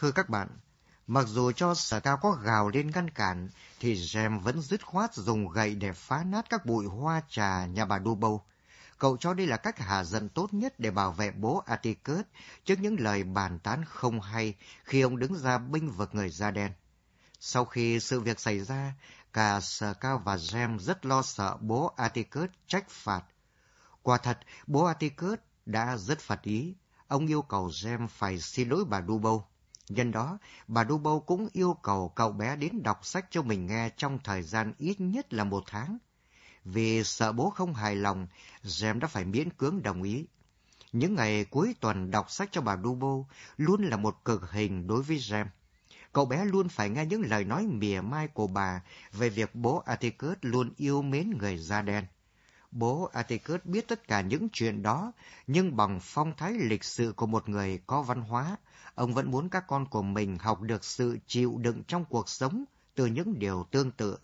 Thưa các bạn, mặc dù cho sở cao có gào lên ngăn cản, thì Jem vẫn dứt khoát dùng gậy để phá nát các bụi hoa trà nhà bà Dubâu. Cậu cho đây là cách hạ giận tốt nhất để bảo vệ bố Atticus trước những lời bàn tán không hay khi ông đứng ra binh vực người da đen. Sau khi sự việc xảy ra, cả Sở Cao và Jem rất lo sợ bố Atticus trách phạt. Quả thật, bố Atticus đã rất phạt ý. Ông yêu cầu Jem phải xin lỗi bà Dubâu. Nhân đó, bà Dubâu cũng yêu cầu cậu bé đến đọc sách cho mình nghe trong thời gian ít nhất là một tháng. Vì sợ bố không hài lòng, Jem đã phải miễn cưỡng đồng ý. Những ngày cuối tuần đọc sách cho bà Dubo luôn là một cực hình đối với Jem. Cậu bé luôn phải nghe những lời nói mỉa mai của bà về việc bố Atticus luôn yêu mến người da đen. Bố Atticus biết tất cả những chuyện đó, nhưng bằng phong thái lịch sự của một người có văn hóa, ông vẫn muốn các con của mình học được sự chịu đựng trong cuộc sống từ những điều tương tự.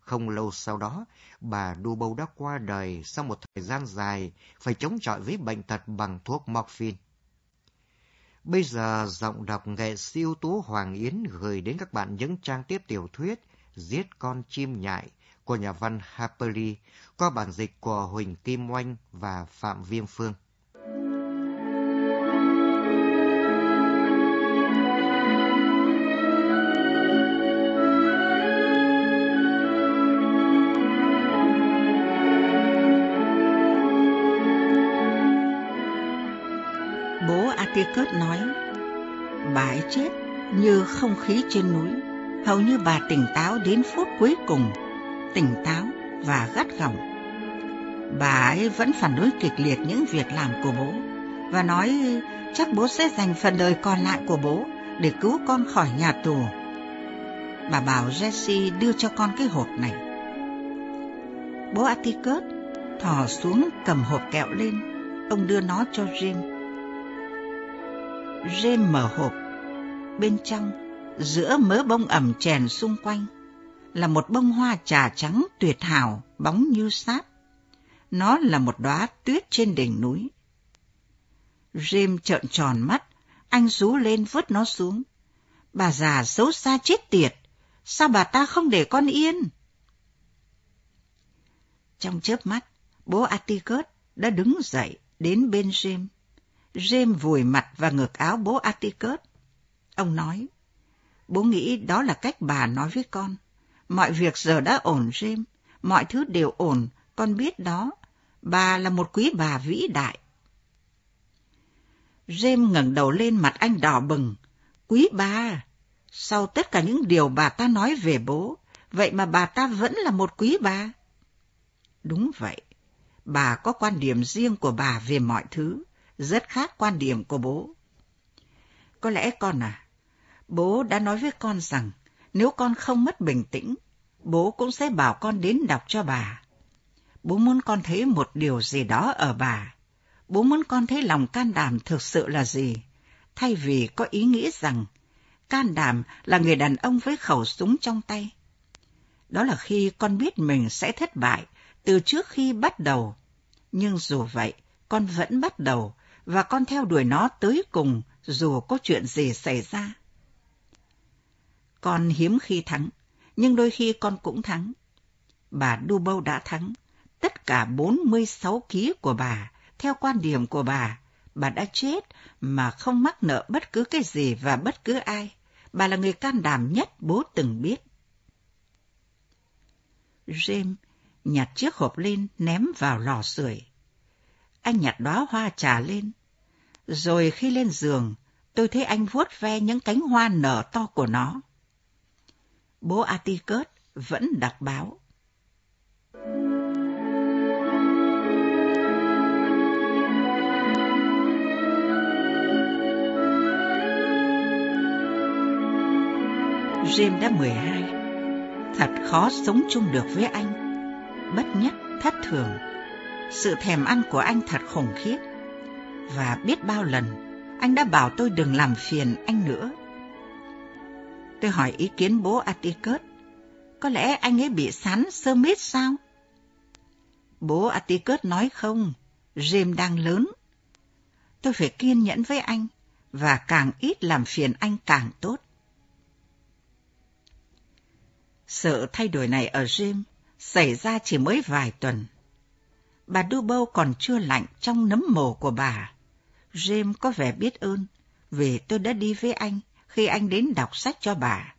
Không lâu sau đó, bà Dubow đã qua đời sau một thời gian dài phải chống chọi với bệnh tật bằng thuốc morphine. Bây giờ giọng đọc nghệ sĩ ưu tú Hoàng Yến gửi đến các bạn những trang tiếp tiểu thuyết Giết con chim nhại của nhà văn Harper Lee qua bản dịch của Huỳnh Kim Oanh và Phạm Viêm Phương. Bố Atticus nói, bà ấy chết như không khí trên núi. Hầu như bà tỉnh táo đến phút cuối cùng, tỉnh táo và gắt gỏng. Bà ấy vẫn phản đối kịch liệt những việc làm của bố và nói chắc bố sẽ dành phần đời còn lại của bố để cứu con khỏi nhà tù. Bà bảo Jesse đưa cho con cái hộp này. Bố Atticus thò xuống cầm hộp kẹo lên, ông đưa nó cho Jim. Jim mở hộp. Bên trong, giữa mớ bông ẩm chèn xung quanh, là một bông hoa trà trắng tuyệt hảo, bóng như sáp. Nó là một đóa tuyết trên đỉnh núi. Jim trợn tròn mắt, anh rú lên vứt nó xuống. Bà già xấu xa chết tiệt, sao bà ta không để con yên? Trong chớp mắt, bố Atticus đã đứng dậy đến bên Jim. Jim vùi mặt và ngực áo bố Atticus. Ông nói, bố nghĩ đó là cách bà nói với con. Mọi việc giờ đã ổn James, mọi thứ đều ổn, con biết đó. Bà là một quý bà vĩ đại. James ngẩng đầu lên mặt anh đỏ bừng. Quý bà, sau tất cả những điều bà ta nói về bố, vậy mà bà ta vẫn là một quý bà. Đúng vậy, bà có quan điểm riêng của bà về mọi thứ rất khác quan điểm của bố. Có lẽ con à, bố đã nói với con rằng nếu con không mất bình tĩnh, bố cũng sẽ bảo con đến đọc cho bà. Bố muốn con thấy một điều gì đó ở bà. Bố muốn con thấy lòng can đảm thực sự là gì, thay vì có ý nghĩ rằng can đảm là người đàn ông với khẩu súng trong tay. Đó là khi con biết mình sẽ thất bại từ trước khi bắt đầu. Nhưng dù vậy, con vẫn bắt đầu và con theo đuổi nó tới cùng dù có chuyện gì xảy ra. Con hiếm khi thắng, nhưng đôi khi con cũng thắng. Bà dubow đã thắng. Tất cả 46 ký của bà, theo quan điểm của bà, bà đã chết mà không mắc nợ bất cứ cái gì và bất cứ ai. Bà là người can đảm nhất bố từng biết. James nhặt chiếc hộp lên ném vào lò sưởi. Anh nhặt đóa hoa trà lên. Rồi khi lên giường, tôi thấy anh vuốt ve những cánh hoa nở to của nó. Bố Atticus vẫn đọc báo. Jim đã 12. Thật khó sống chung được với anh. Bất nhất, thất thường. Sự thèm ăn của anh thật khủng khiếp. Và biết bao lần, anh đã bảo tôi đừng làm phiền anh nữa. Tôi hỏi ý kiến bố Atticus. Có lẽ anh ấy bị sán sơ mít sao? Bố Atticus nói không, James đang lớn. Tôi phải kiên nhẫn với anh và càng ít làm phiền anh càng tốt. Sự thay đổi này ở James xảy ra chỉ mới vài tuần. Bà Dubow còn chưa lạnh trong nấm mồ của bà. James có vẻ biết ơn vì tôi đã đi với anh khi anh đến đọc sách cho bà.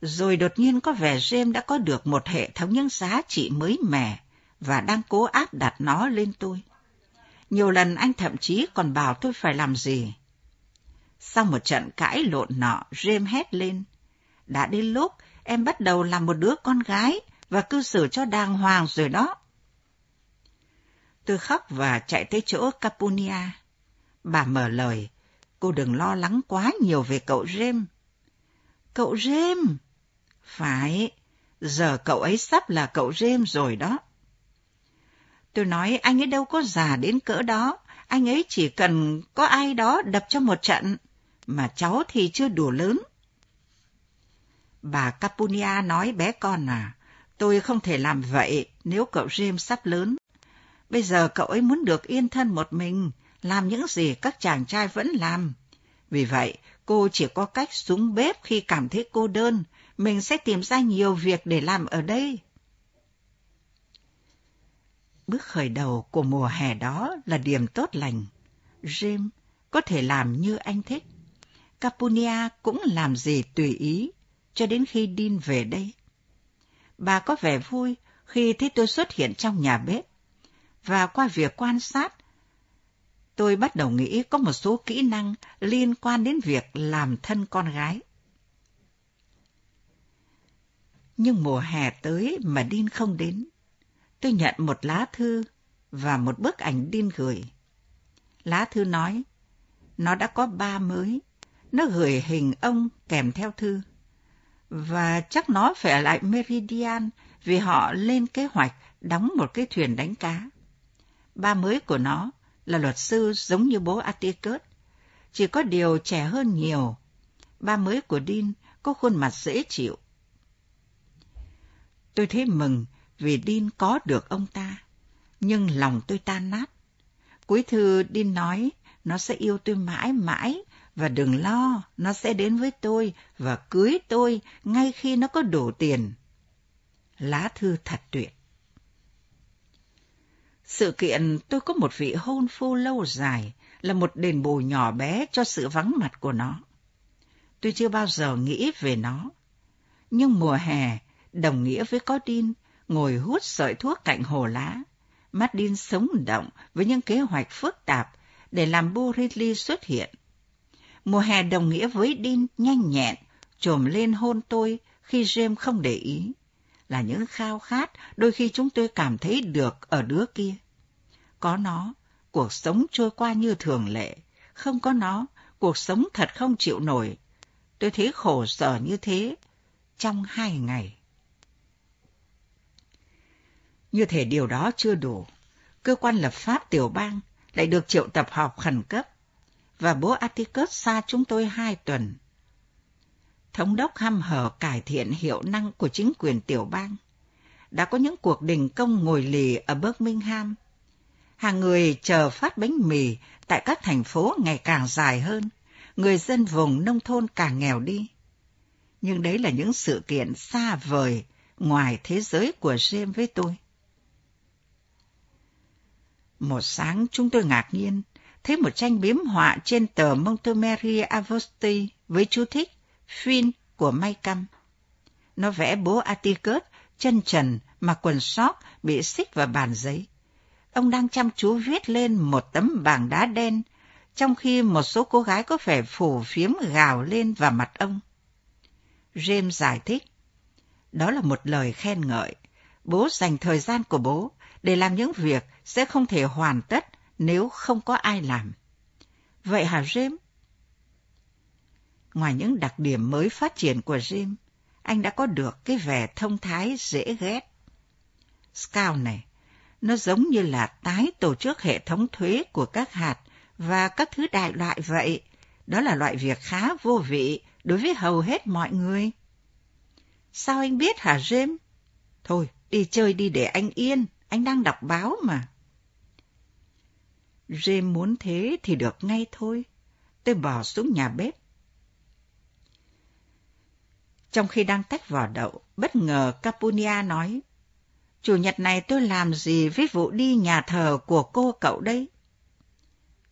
Rồi đột nhiên có vẻ James đã có được một hệ thống những giá trị mới mẻ và đang cố áp đặt nó lên tôi. Nhiều lần anh thậm chí còn bảo tôi phải làm gì. Sau một trận cãi lộn nọ, James hét lên. Đã đến lúc em bắt đầu làm một đứa con gái và cư xử cho đàng hoàng rồi đó. Tôi khóc và chạy tới chỗ Capunia. Bà mở lời, cô đừng lo lắng quá nhiều về cậu James. Cậu James? Phải, giờ cậu ấy sắp là cậu James rồi đó. Tôi nói anh ấy đâu có già đến cỡ đó, anh ấy chỉ cần có ai đó đập cho một trận, mà cháu thì chưa đủ lớn. Bà Capunia nói bé con à, tôi không thể làm vậy nếu cậu James sắp lớn. Bây giờ cậu ấy muốn được yên thân một mình, làm những gì các chàng trai vẫn làm. Vì vậy, cô chỉ có cách xuống bếp khi cảm thấy cô đơn, mình sẽ tìm ra nhiều việc để làm ở đây. Bước khởi đầu của mùa hè đó là điểm tốt lành. Jim có thể làm như anh thích. Capunia cũng làm gì tùy ý, cho đến khi Dean về đây. Bà có vẻ vui khi thấy tôi xuất hiện trong nhà bếp. Và qua việc quan sát, tôi bắt đầu nghĩ có một số kỹ năng liên quan đến việc làm thân con gái. Nhưng mùa hè tới mà Dean không đến. Tôi nhận một lá thư và một bức ảnh Dean gửi. Lá thư nói, nó đã có ba mới. Nó gửi hình ông kèm theo thư. Và chắc nó phải ở lại Meridian vì họ lên kế hoạch đóng một cái thuyền đánh cá. Ba mới của nó là luật sư giống như bố Atticus, chỉ có điều trẻ hơn nhiều. Ba mới của Dean có khuôn mặt dễ chịu. Tôi thấy mừng vì Dean có được ông ta, nhưng lòng tôi tan nát. Cuối thư Dean nói nó sẽ yêu tôi mãi mãi và đừng lo, nó sẽ đến với tôi và cưới tôi ngay khi nó có đủ tiền. Lá thư thật tuyệt. Sự kiện tôi có một vị hôn phu lâu dài là một đền bù nhỏ bé cho sự vắng mặt của nó. Tôi chưa bao giờ nghĩ về nó. Nhưng mùa hè đồng nghĩa với có đin ngồi hút sợi thuốc cạnh hồ lá. Martin sống động với những kế hoạch phức tạp để làm Ridley xuất hiện. Mùa hè đồng nghĩa với Dean nhanh nhẹn, trồm lên hôn tôi khi James không để ý. Là những khao khát đôi khi chúng tôi cảm thấy được ở đứa kia. Có nó, cuộc sống trôi qua như thường lệ. Không có nó, cuộc sống thật không chịu nổi. Tôi thấy khổ sở như thế trong hai ngày. Như thể điều đó chưa đủ, cơ quan lập pháp tiểu bang lại được triệu tập họp khẩn cấp, và bố Atticus xa chúng tôi hai tuần. Thống đốc hăm hở cải thiện hiệu năng của chính quyền tiểu bang. Đã có những cuộc đình công ngồi lì ở Birmingham. Hàng người chờ phát bánh mì tại các thành phố ngày càng dài hơn, người dân vùng nông thôn càng nghèo đi. Nhưng đấy là những sự kiện xa vời ngoài thế giới của James với tôi. Một sáng chúng tôi ngạc nhiên thấy một tranh biếm họa trên tờ Montgomery Avosti với chú thích Phin của May Căm. Nó vẽ bố Atticus chân trần mà quần sóc bị xích vào bàn giấy. Ông đang chăm chú viết lên một tấm bảng đá đen, trong khi một số cô gái có vẻ phủ phiếm gào lên vào mặt ông. James giải thích, đó là một lời khen ngợi. Bố dành thời gian của bố để làm những việc sẽ không thể hoàn tất nếu không có ai làm. Vậy hả James? Ngoài những đặc điểm mới phát triển của Jim, anh đã có được cái vẻ thông thái dễ ghét. Scout này, nó giống như là tái tổ chức hệ thống thuế của các hạt và các thứ đại loại vậy. Đó là loại việc khá vô vị đối với hầu hết mọi người. Sao anh biết hả Jim? Thôi, đi chơi đi để anh yên anh đang đọc báo mà. Jim muốn thế thì được ngay thôi. tôi bỏ xuống nhà bếp. Trong khi đang tách vỏ đậu, bất ngờ Capunia nói, Chủ nhật này tôi làm gì với vụ đi nhà thờ của cô cậu đấy?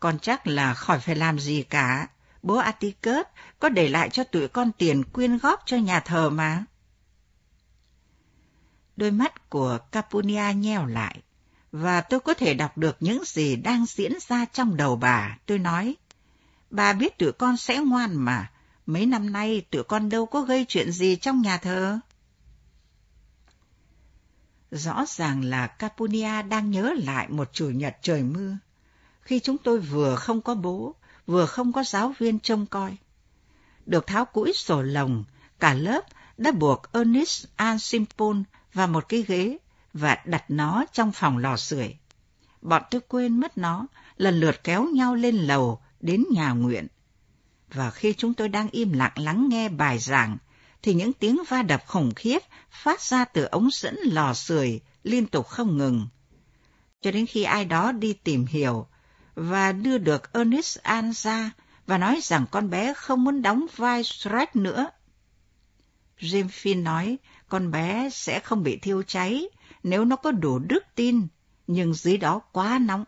Con chắc là khỏi phải làm gì cả. Bố Atticus có để lại cho tụi con tiền quyên góp cho nhà thờ mà. Đôi mắt của Capunia nheo lại, và tôi có thể đọc được những gì đang diễn ra trong đầu bà. Tôi nói, bà biết tụi con sẽ ngoan mà, mấy năm nay tụi con đâu có gây chuyện gì trong nhà thờ. Rõ ràng là Capunia đang nhớ lại một chủ nhật trời mưa, khi chúng tôi vừa không có bố, vừa không có giáo viên trông coi. Được tháo cũi sổ lồng, cả lớp đã buộc Ernest Ansimpon vào một cái ghế và đặt nó trong phòng lò sưởi. Bọn tôi quên mất nó, lần lượt kéo nhau lên lầu đến nhà nguyện. Và khi chúng tôi đang im lặng lắng nghe bài giảng, thì những tiếng va đập khủng khiếp phát ra từ ống dẫn lò sưởi liên tục không ngừng. Cho đến khi ai đó đi tìm hiểu và đưa được Ernest An ra và nói rằng con bé không muốn đóng vai Shrek nữa. Jim Finn nói con bé sẽ không bị thiêu cháy nếu nó có đủ đức tin, nhưng dưới đó quá nóng.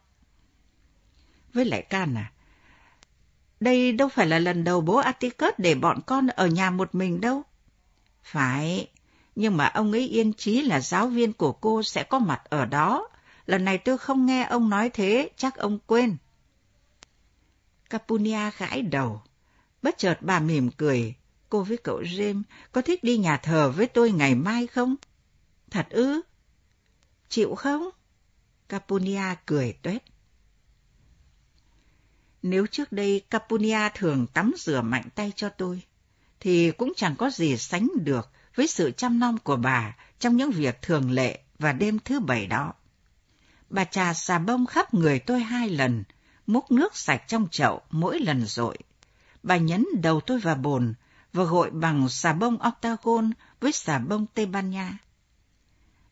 Với lại Can à, đây đâu phải là lần đầu bố Atticus để bọn con ở nhà một mình đâu. Phải, nhưng mà ông ấy yên chí là giáo viên của cô sẽ có mặt ở đó. Lần này tôi không nghe ông nói thế, chắc ông quên. Capunia gãi đầu. Bất chợt bà mỉm cười. Cô với cậu James có thích đi nhà thờ với tôi ngày mai không? Thật ư? Chịu không? Capunia cười tuét. Nếu trước đây Capunia thường tắm rửa mạnh tay cho tôi, thì cũng chẳng có gì sánh được với sự chăm nom của bà trong những việc thường lệ và đêm thứ bảy đó. Bà trà xà bông khắp người tôi hai lần, múc nước sạch trong chậu mỗi lần rội. Bà nhấn đầu tôi vào bồn và gội bằng xà bông octagon với xà bông Tây Ban Nha.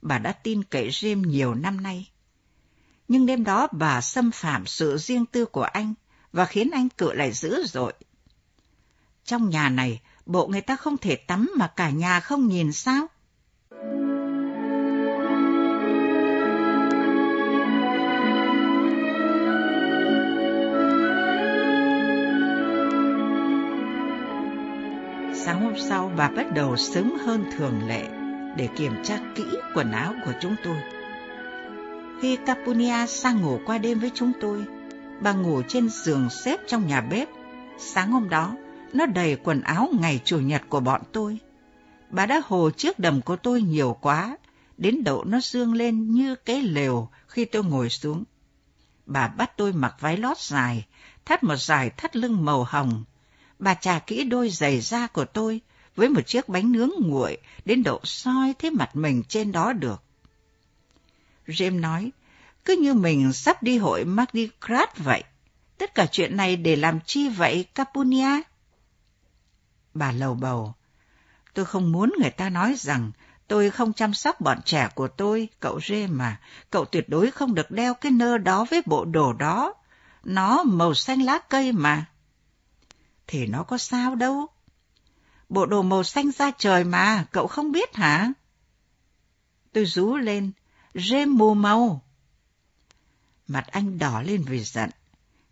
Bà đã tin cậy riêng nhiều năm nay. Nhưng đêm đó bà xâm phạm sự riêng tư của anh và khiến anh cự lại dữ dội. Trong nhà này, bộ người ta không thể tắm mà cả nhà không nhìn sao? Sáng hôm sau, bà bắt đầu sớm hơn thường lệ để kiểm tra kỹ quần áo của chúng tôi. Khi Capunia sang ngủ qua đêm với chúng tôi, bà ngủ trên giường xếp trong nhà bếp. Sáng hôm đó, nó đầy quần áo ngày Chủ nhật của bọn tôi. Bà đã hồ trước đầm của tôi nhiều quá, đến độ nó dương lên như cái lều khi tôi ngồi xuống. Bà bắt tôi mặc váy lót dài, thắt một dài thắt lưng màu hồng. Bà trà kỹ đôi giày da của tôi với một chiếc bánh nướng nguội đến độ soi thế mặt mình trên đó được. James nói, cứ như mình sắp đi hội Mardi Gras vậy. Tất cả chuyện này để làm chi vậy, Capunia? Bà lầu bầu. Tôi không muốn người ta nói rằng tôi không chăm sóc bọn trẻ của tôi, cậu Rê mà. Cậu tuyệt đối không được đeo cái nơ đó với bộ đồ đó. Nó màu xanh lá cây mà. Thì nó có sao đâu. Bộ đồ màu xanh da trời mà, cậu không biết hả? Tôi rú lên, Rê mù màu. Mặt anh đỏ lên vì giận.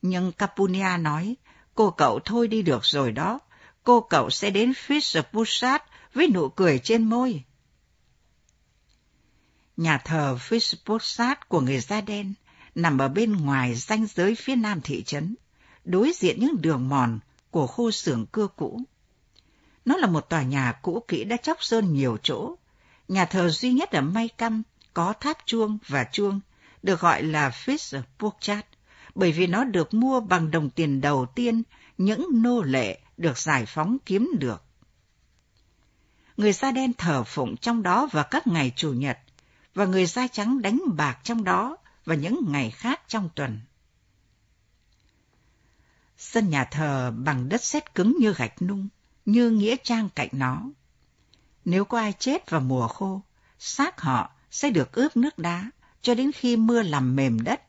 Nhưng Capunia nói, cô cậu thôi đi được rồi đó cô cậu sẽ đến Fisher Pusat với nụ cười trên môi. Nhà thờ Fisher Pusat của người da đen nằm ở bên ngoài ranh giới phía nam thị trấn, đối diện những đường mòn của khu xưởng cưa cũ. Nó là một tòa nhà cũ kỹ đã chóc sơn nhiều chỗ. Nhà thờ duy nhất ở May Căm có tháp chuông và chuông, được gọi là Fisher Pusat, bởi vì nó được mua bằng đồng tiền đầu tiên những nô lệ được giải phóng kiếm được. Người da đen thờ phụng trong đó vào các ngày Chủ nhật, và người da trắng đánh bạc trong đó và những ngày khác trong tuần. Sân nhà thờ bằng đất sét cứng như gạch nung, như nghĩa trang cạnh nó. Nếu có ai chết vào mùa khô, xác họ sẽ được ướp nước đá cho đến khi mưa làm mềm đất.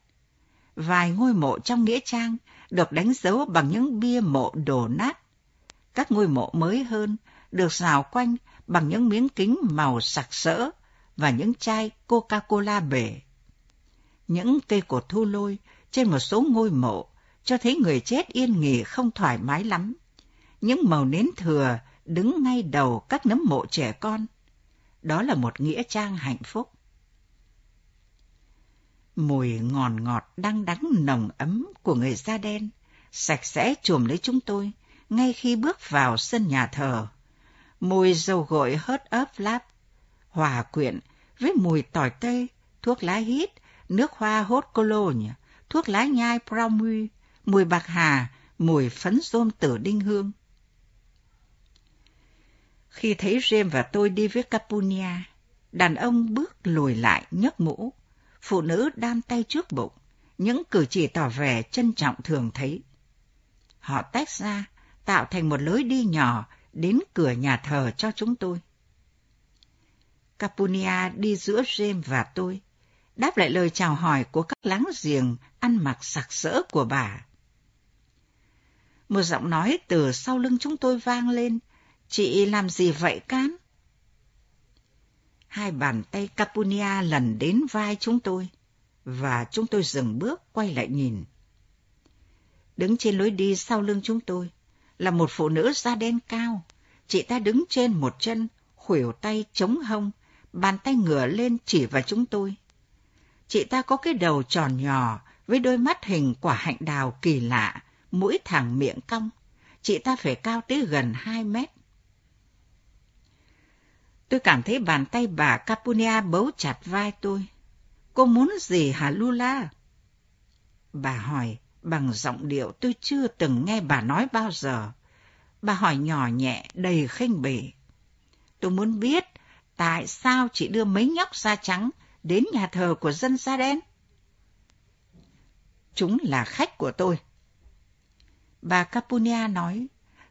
Vài ngôi mộ trong nghĩa trang được đánh dấu bằng những bia mộ đổ nát. Các ngôi mộ mới hơn được rào quanh bằng những miếng kính màu sặc sỡ và những chai Coca-Cola bể. Những cây cột thu lôi trên một số ngôi mộ cho thấy người chết yên nghỉ không thoải mái lắm. Những màu nến thừa đứng ngay đầu các nấm mộ trẻ con. Đó là một nghĩa trang hạnh phúc. Mùi ngọt ngọt đang đắng nồng ấm của người da đen sạch sẽ chùm lấy chúng tôi ngay khi bước vào sân nhà thờ. Mùi dầu gội hớt ấp láp, hòa quyện với mùi tỏi tây, thuốc lá hít, nước hoa hốt cologne, thuốc lá nhai Promui, mùi bạc hà, mùi phấn rôm tử đinh hương. Khi thấy Rem và tôi đi với Capunia, đàn ông bước lùi lại nhấc mũ, phụ nữ đan tay trước bụng, những cử chỉ tỏ vẻ trân trọng thường thấy. Họ tách ra, tạo thành một lối đi nhỏ đến cửa nhà thờ cho chúng tôi. Capunia đi giữa James và tôi, đáp lại lời chào hỏi của các láng giềng ăn mặc sặc sỡ của bà. Một giọng nói từ sau lưng chúng tôi vang lên, chị làm gì vậy cán?" Hai bàn tay Capunia lần đến vai chúng tôi, và chúng tôi dừng bước quay lại nhìn. Đứng trên lối đi sau lưng chúng tôi là một phụ nữ da đen cao. Chị ta đứng trên một chân, khuỷu tay chống hông, bàn tay ngửa lên chỉ vào chúng tôi. Chị ta có cái đầu tròn nhỏ với đôi mắt hình quả hạnh đào kỳ lạ, mũi thẳng miệng cong. Chị ta phải cao tới gần hai mét. Tôi cảm thấy bàn tay bà Capunia bấu chặt vai tôi. Cô muốn gì hả Lula? Bà hỏi bằng giọng điệu tôi chưa từng nghe bà nói bao giờ. Bà hỏi nhỏ nhẹ, đầy khinh bỉ. Tôi muốn biết tại sao chị đưa mấy nhóc da trắng đến nhà thờ của dân da đen? Chúng là khách của tôi. Bà Capunia nói,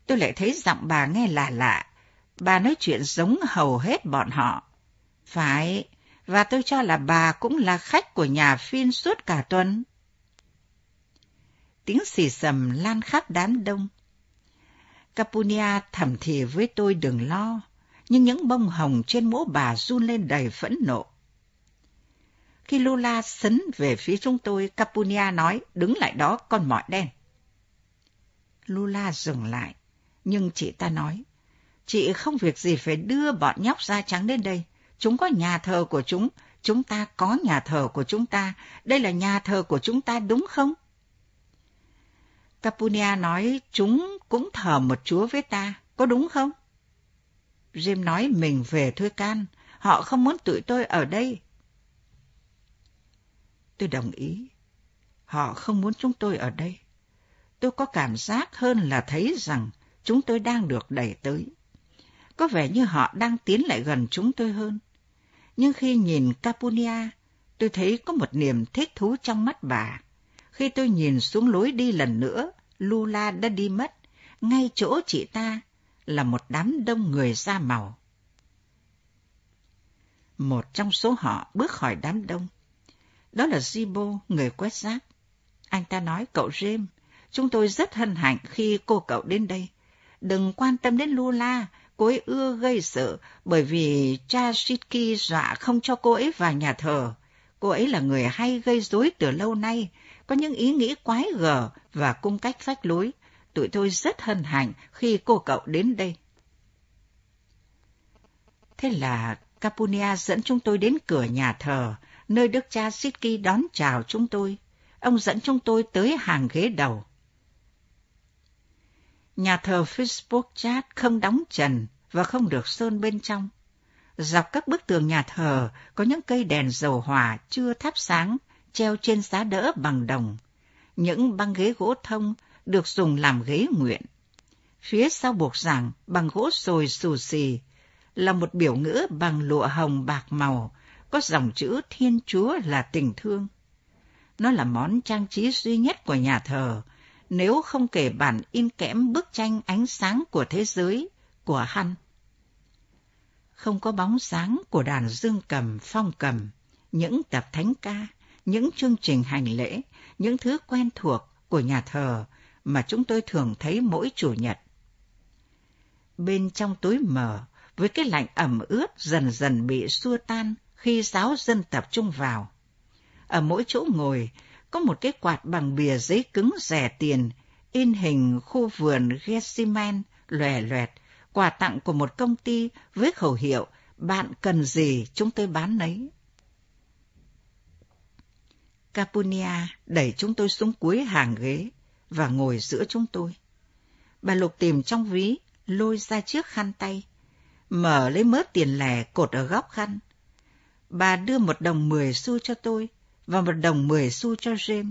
tôi lại thấy giọng bà nghe lạ lạ. Bà nói chuyện giống hầu hết bọn họ. Phải, và tôi cho là bà cũng là khách của nhà phiên suốt cả tuần. Tiếng xì sầm lan khắp đám đông. Capunia thầm thì với tôi đừng lo, nhưng những bông hồng trên mũ bà run lên đầy phẫn nộ. Khi Lula sấn về phía chúng tôi, Capunia nói, đứng lại đó con mọi đen. Lula dừng lại, nhưng chị ta nói, chị không việc gì phải đưa bọn nhóc da trắng đến đây. Chúng có nhà thờ của chúng, chúng ta có nhà thờ của chúng ta. Đây là nhà thờ của chúng ta đúng không? Capunia nói chúng cũng thờ một chúa với ta, có đúng không? Jim nói mình về thôi can, họ không muốn tụi tôi ở đây. Tôi đồng ý. Họ không muốn chúng tôi ở đây. Tôi có cảm giác hơn là thấy rằng chúng tôi đang được đẩy tới. Có vẻ như họ đang tiến lại gần chúng tôi hơn. Nhưng khi nhìn Capunia, tôi thấy có một niềm thích thú trong mắt bà. Khi tôi nhìn xuống lối đi lần nữa, Lula đã đi mất. Ngay chỗ chị ta là một đám đông người da màu. Một trong số họ bước khỏi đám đông. Đó là Zibo, người quét rác. Anh ta nói, cậu James, chúng tôi rất hân hạnh khi cô cậu đến đây. Đừng quan tâm đến Lula, cô ấy ưa gây sự bởi vì cha Shiki dọa không cho cô ấy vào nhà thờ. Cô ấy là người hay gây rối từ lâu nay, có những ý nghĩ quái gở và cung cách phách lối. Tụi tôi rất hân hạnh khi cô cậu đến đây. Thế là Capunia dẫn chúng tôi đến cửa nhà thờ, nơi đức cha Sitki đón chào chúng tôi. Ông dẫn chúng tôi tới hàng ghế đầu. Nhà thờ Facebook chat không đóng trần và không được sơn bên trong. Dọc các bức tường nhà thờ có những cây đèn dầu hỏa chưa thắp sáng, treo trên giá đỡ bằng đồng. Những băng ghế gỗ thông được dùng làm ghế nguyện. Phía sau buộc giảng bằng gỗ sồi xù xì là một biểu ngữ bằng lụa hồng bạc màu, có dòng chữ Thiên Chúa là tình thương. Nó là món trang trí duy nhất của nhà thờ, nếu không kể bản in kẽm bức tranh ánh sáng của thế giới của Hăn. Không có bóng sáng của đàn dương cầm, phong cầm, những tập thánh ca, những chương trình hành lễ, những thứ quen thuộc của nhà thờ mà chúng tôi thường thấy mỗi chủ nhật. Bên trong tối mờ, với cái lạnh ẩm ướt dần dần bị xua tan khi giáo dân tập trung vào. Ở mỗi chỗ ngồi có một cái quạt bằng bìa giấy cứng rẻ tiền, in hình khu vườn Gethsemane lòe loẹt, quà tặng của một công ty với khẩu hiệu bạn cần gì chúng tôi bán nấy. Capunia đẩy chúng tôi xuống cuối hàng ghế và ngồi giữa chúng tôi. Bà Lục tìm trong ví, lôi ra chiếc khăn tay, mở lấy mớ tiền lẻ cột ở góc khăn. Bà đưa một đồng mười xu cho tôi và một đồng mười xu cho James.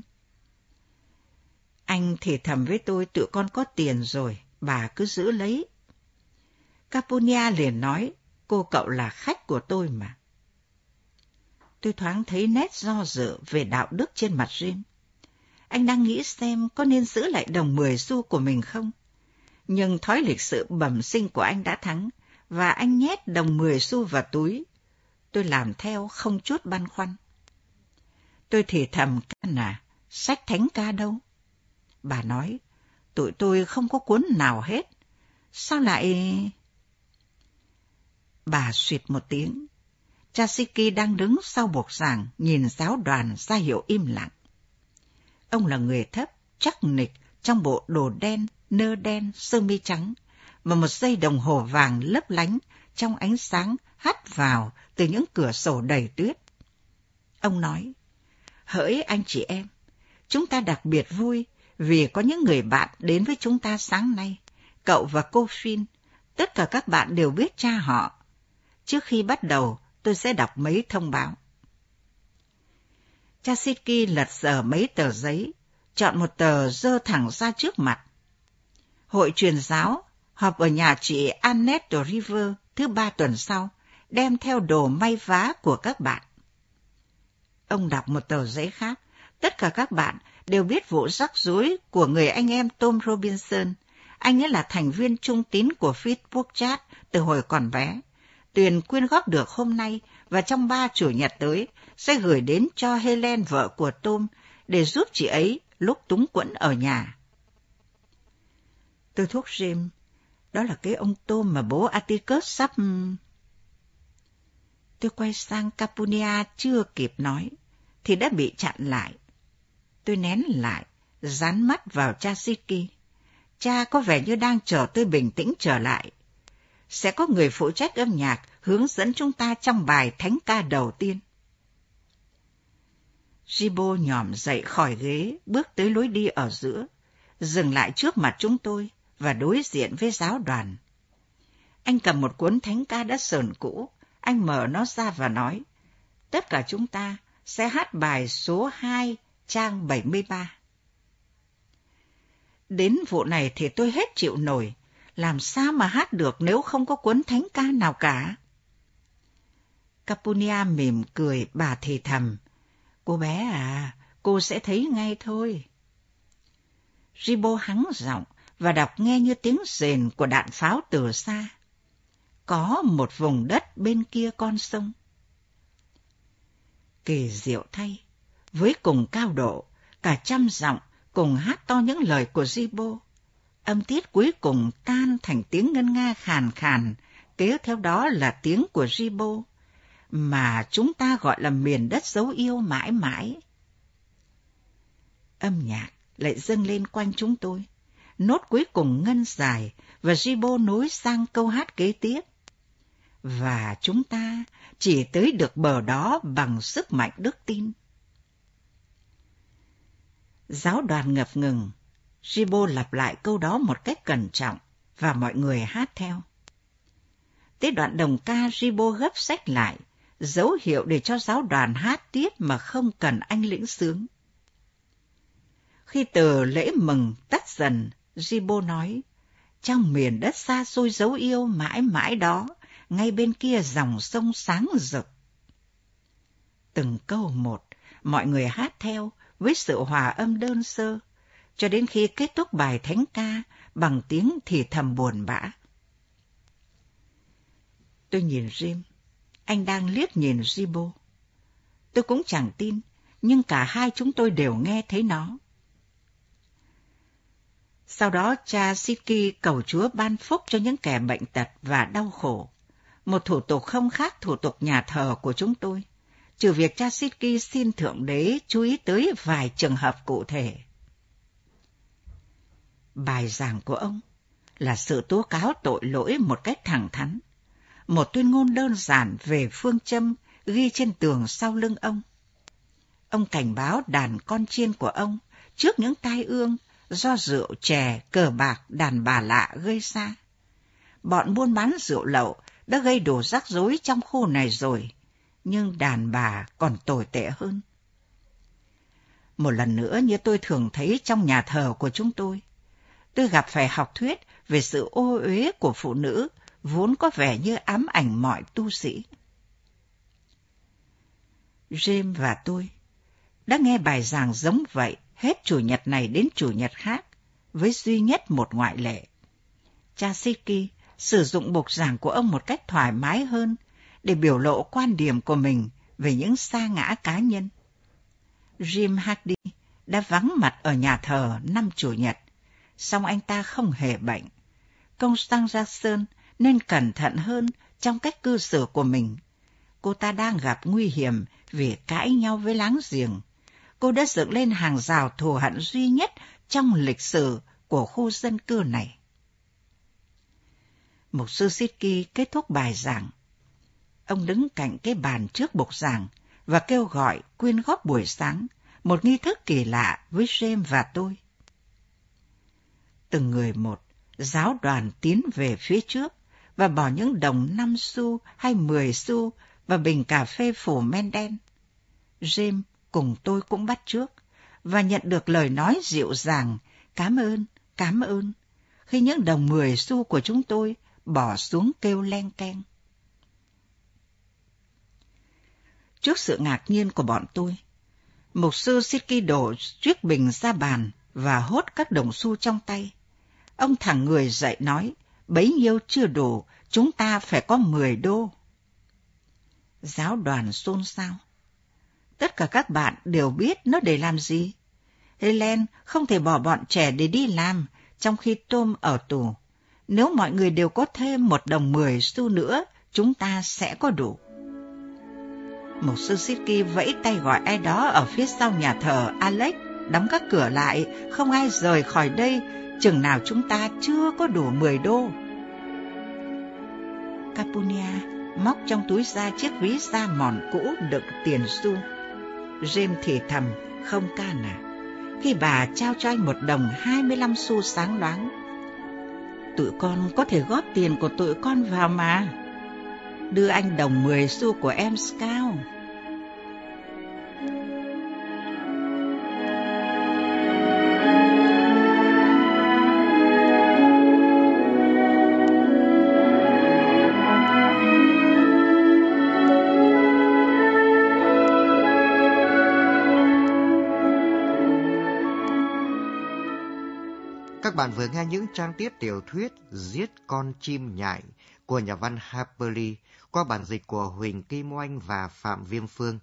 Anh thì thầm với tôi tụi con có tiền rồi, bà cứ giữ lấy. Capunia liền nói, cô cậu là khách của tôi mà. Tôi thoáng thấy nét do dự về đạo đức trên mặt James. Anh đang nghĩ xem có nên giữ lại đồng mười xu của mình không? Nhưng thói lịch sự bẩm sinh của anh đã thắng, và anh nhét đồng mười xu vào túi. Tôi làm theo không chút băn khoăn. Tôi thì thầm à, sách thánh ca đâu? Bà nói, tụi tôi không có cuốn nào hết. Sao lại... Bà suyệt một tiếng. Chasiki đang đứng sau buộc giảng, nhìn giáo đoàn ra hiệu im lặng. Ông là người thấp, chắc nịch, trong bộ đồ đen, nơ đen, sơ mi trắng, và một dây đồng hồ vàng lấp lánh trong ánh sáng hắt vào từ những cửa sổ đầy tuyết. Ông nói, hỡi anh chị em, chúng ta đặc biệt vui vì có những người bạn đến với chúng ta sáng nay. Cậu và cô Phin, tất cả các bạn đều biết cha họ. Trước khi bắt đầu, tôi sẽ đọc mấy thông báo. Cha Siki lật dở mấy tờ giấy, chọn một tờ dơ thẳng ra trước mặt. Hội truyền giáo họp ở nhà chị Annette River thứ ba tuần sau, đem theo đồ may vá của các bạn. Ông đọc một tờ giấy khác. Tất cả các bạn đều biết vụ rắc rối của người anh em Tom Robinson. Anh ấy là thành viên trung tín của Facebook Chat từ hồi còn bé. Tuyền quyên góp được hôm nay và trong ba chủ nhật tới sẽ gửi đến cho Helen vợ của Tom để giúp chị ấy lúc túng quẫn ở nhà. Tôi thúc Jim, đó là cái ông Tom mà bố Atticus sắp... Tôi quay sang Capunia chưa kịp nói, thì đã bị chặn lại. Tôi nén lại, dán mắt vào cha Siki. Cha có vẻ như đang chờ tôi bình tĩnh trở lại. Sẽ có người phụ trách âm nhạc hướng dẫn chúng ta trong bài thánh ca đầu tiên. Jibo nhòm dậy khỏi ghế, bước tới lối đi ở giữa, dừng lại trước mặt chúng tôi và đối diện với giáo đoàn. Anh cầm một cuốn thánh ca đã sờn cũ, anh mở nó ra và nói, tất cả chúng ta sẽ hát bài số 2 trang 73. Đến vụ này thì tôi hết chịu nổi, làm sao mà hát được nếu không có cuốn thánh ca nào cả? Capunia mỉm cười, bà thì thầm. Cô bé à, cô sẽ thấy ngay thôi. Ribo hắng giọng và đọc nghe như tiếng rền của đạn pháo từ xa. Có một vùng đất bên kia con sông. Kỳ diệu thay, với cùng cao độ, cả trăm giọng cùng hát to những lời của Jibo. Âm tiết cuối cùng tan thành tiếng ngân nga khàn khàn, kế theo đó là tiếng của Jibo, mà chúng ta gọi là miền đất dấu yêu mãi mãi. Âm nhạc lại dâng lên quanh chúng tôi. Nốt cuối cùng ngân dài và Jibo nối sang câu hát kế tiếp. Và chúng ta chỉ tới được bờ đó bằng sức mạnh đức tin. Giáo đoàn ngập ngừng, Jibo lặp lại câu đó một cách cẩn trọng và mọi người hát theo. Tới đoạn đồng ca Jibo gấp sách lại, dấu hiệu để cho giáo đoàn hát tiếp mà không cần anh lĩnh sướng. Khi từ lễ mừng tắt dần, Jibo nói, trong miền đất xa xôi dấu yêu mãi mãi đó, ngay bên kia dòng sông sáng rực. Từng câu một, mọi người hát theo với sự hòa âm đơn sơ, cho đến khi kết thúc bài thánh ca bằng tiếng thì thầm buồn bã. Tôi nhìn Jim, anh đang liếc nhìn Jibo. Tôi cũng chẳng tin, nhưng cả hai chúng tôi đều nghe thấy nó. Sau đó cha Siki cầu Chúa ban phúc cho những kẻ bệnh tật và đau khổ. Một thủ tục không khác thủ tục nhà thờ của chúng tôi, trừ việc cha Sitki xin Thượng Đế chú ý tới vài trường hợp cụ thể. Bài giảng của ông là sự tố cáo tội lỗi một cách thẳng thắn, một tuyên ngôn đơn giản về phương châm ghi trên tường sau lưng ông. Ông cảnh báo đàn con chiên của ông trước những tai ương do rượu chè, cờ bạc, đàn bà lạ gây ra. Bọn buôn bán rượu lậu đã gây đủ rắc rối trong khu này rồi, nhưng đàn bà còn tồi tệ hơn. Một lần nữa như tôi thường thấy trong nhà thờ của chúng tôi, tôi gặp phải học thuyết về sự ô uế của phụ nữ vốn có vẻ như ám ảnh mọi tu sĩ. James và tôi đã nghe bài giảng giống vậy hết chủ nhật này đến chủ nhật khác, với duy nhất một ngoại lệ. Cha Siki sử dụng bục giảng của ông một cách thoải mái hơn để biểu lộ quan điểm của mình về những sa ngã cá nhân. Jim Hardy đã vắng mặt ở nhà thờ năm chủ nhật, song anh ta không hề bệnh. Công Stang Jackson nên cẩn thận hơn trong cách cư xử của mình. Cô ta đang gặp nguy hiểm vì cãi nhau với láng giềng cô đã dựng lên hàng rào thù hận duy nhất trong lịch sử của khu dân cư này. Mục sư Sitki kết thúc bài giảng. Ông đứng cạnh cái bàn trước bục giảng và kêu gọi quyên góp buổi sáng, một nghi thức kỳ lạ với James và tôi. Từng người một, giáo đoàn tiến về phía trước và bỏ những đồng năm xu hay mười xu và bình cà phê phủ men đen. James cùng tôi cũng bắt trước và nhận được lời nói dịu dàng, cảm ơn, cảm ơn, khi những đồng mười xu của chúng tôi bỏ xuống kêu len keng. Trước sự ngạc nhiên của bọn tôi, mục sư Siki đổ chiếc bình ra bàn và hốt các đồng xu trong tay. Ông thẳng người dậy nói, bấy nhiêu chưa đủ, chúng ta phải có mười đô. Giáo đoàn xôn xao. Tất cả các bạn đều biết nó để làm gì. Helen không thể bỏ bọn trẻ để đi làm, trong khi Tom ở tù. Nếu mọi người đều có thêm một đồng mười xu nữa, chúng ta sẽ có đủ. Một sư Sitki vẫy tay gọi ai đó ở phía sau nhà thờ Alex, đóng các cửa lại, không ai rời khỏi đây, chừng nào chúng ta chưa có đủ mười đô. Capunia móc trong túi ra chiếc ví da mòn cũ đựng tiền xu. James thì thầm, không ca nà. Khi bà trao cho anh một đồng 25 xu sáng loáng. Tụi con có thể góp tiền của tụi con vào mà. Đưa anh đồng 10 xu của em Scout. Bạn vừa nghe những trang tiếp tiểu thuyết Giết con chim nhại của nhà văn Harper Lee qua bản dịch của Huỳnh Kim Oanh và Phạm Viêm Phương.